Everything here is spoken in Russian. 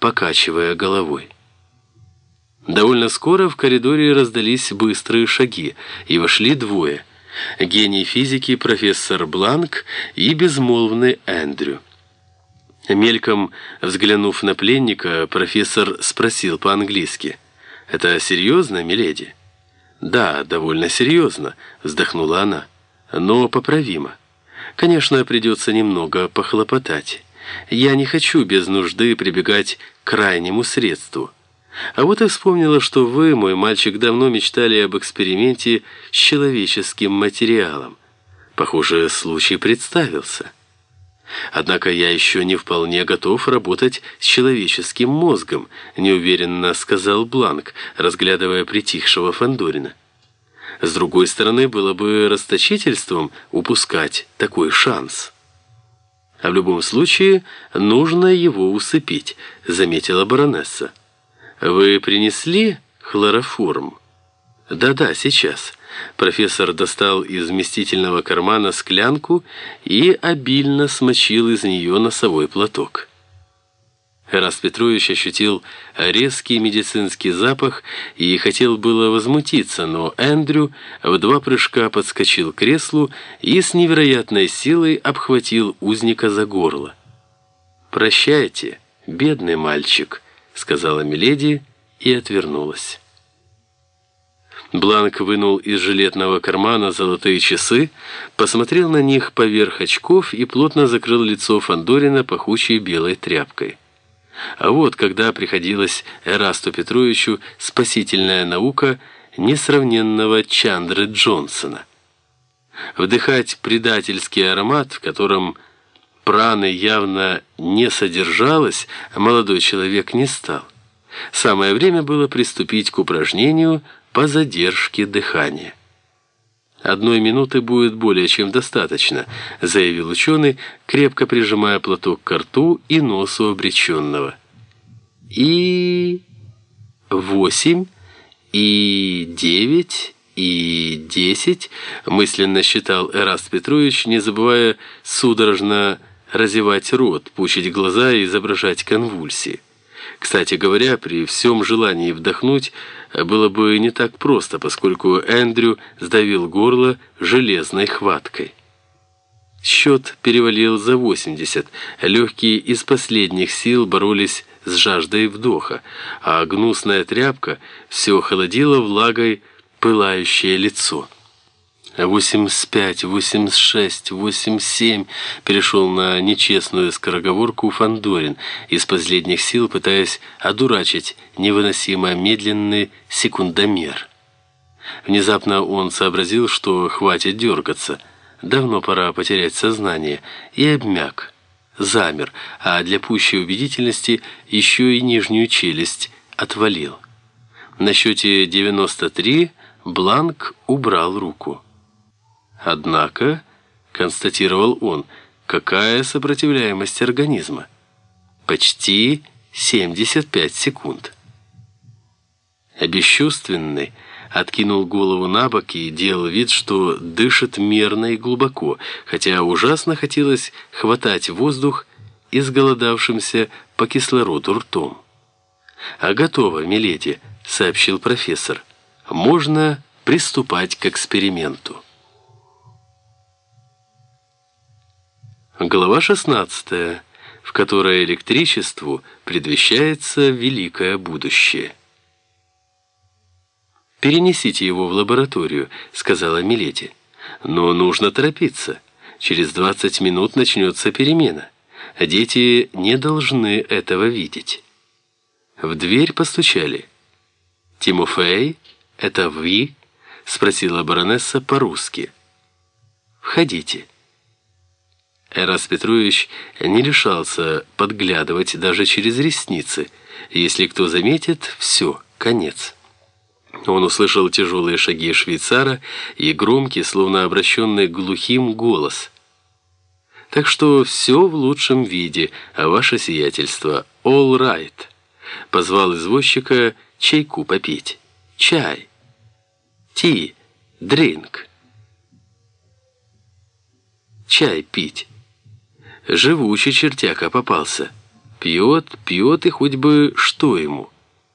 покачивая головой. Довольно скоро в коридоре раздались быстрые шаги, и вошли двое. Гений физики профессор Бланк и безмолвный Эндрю. Мельком взглянув на пленника, профессор спросил по-английски. «Это серьезно, миледи?» «Да, довольно серьезно», — вздохнула она. «Но поправимо. Конечно, придется немного похлопотать. Я не хочу без нужды прибегать к крайнему средству». А вот и вспомнила, что вы, мой мальчик, давно мечтали об эксперименте с человеческим материалом. Похоже, случай представился. Однако я еще не вполне готов работать с человеческим мозгом, неуверенно сказал Бланк, разглядывая притихшего Фандорина. С другой стороны, было бы расточительством упускать такой шанс. А в любом случае, нужно его усыпить, заметила баронесса. «Вы принесли хлороформ?» «Да-да, сейчас». Профессор достал из вместительного кармана склянку и обильно смочил из нее носовой платок. Эраст Петрович ощутил резкий медицинский запах и хотел было возмутиться, но Эндрю в два прыжка подскочил к креслу и с невероятной силой обхватил узника за горло. «Прощайте, бедный мальчик», сказала Миледи и отвернулась. Бланк вынул из жилетного кармана золотые часы, посмотрел на них поверх очков и плотно закрыл лицо Фандорина пахучей белой тряпкой. А вот когда приходилось Эрасту Петровичу спасительная наука несравненного Чандры Джонсона. Вдыхать предательский аромат, в котором праны явно не содержалось, молодой человек не стал. Самое время было приступить к упражнению по задержке дыхания. «Одной минуты будет более чем достаточно», заявил ученый, крепко прижимая платок к рту и носу обреченного. «И... восемь, и девять...» и десять, мысленно считал Эраст Петрович, не забывая судорожно разевать рот, пучить глаза и изображать конвульсии. Кстати говоря, при всем желании вдохнуть было бы не так просто, поскольку Эндрю сдавил горло железной хваткой. Счет перевалил за 80. Легкие из последних сил боролись с жаждой вдоха, а гнусная тряпка все холодила влагой пылающее лицо. 85, 86, 87 перешел на нечестную скороговорку Фандорин из последних сил, пытаясь одурачить невыносимо медленный секундомер. Внезапно он сообразил, что хватит дергаться. Давно пора потерять сознание, и обмяк. Замер, а для пущей убедительности еще и нижнюю челюсть отвалил. На счете 93 Бланк убрал руку. Однако, констатировал он, какая сопротивляемость организма? Почти 75 секунд. Обесчувственный откинул голову на бок и делал вид, что дышит мерно и глубоко, хотя ужасно хотелось хватать воздух изголодавшимся по кислороду ртом. «А готово, миледи», — сообщил профессор. «Можно приступать к эксперименту». Глава 16, в которой электричеству предвещается великое будущее. «Перенесите его в лабораторию», — сказала Милети. «Но нужно торопиться. Через 20 минут начнется перемена. Дети не должны этого видеть». В дверь постучали. «Тимофей, это вы?» — спросила баронесса по-русски. «Входите». Эрас Петрович не решался подглядывать даже через ресницы. Если кто заметит, все, конец. Он услышал тяжелые шаги швейцара и громкий, словно обращенный глухим, голос. «Так что все в лучшем виде, а ваше сиятельство all right». Позвал извозчика чайку попить. «Чай». «Ти», «дринк». «Чай пить». Живучий чертяка попался. Пьет, пьет и хоть бы что ему.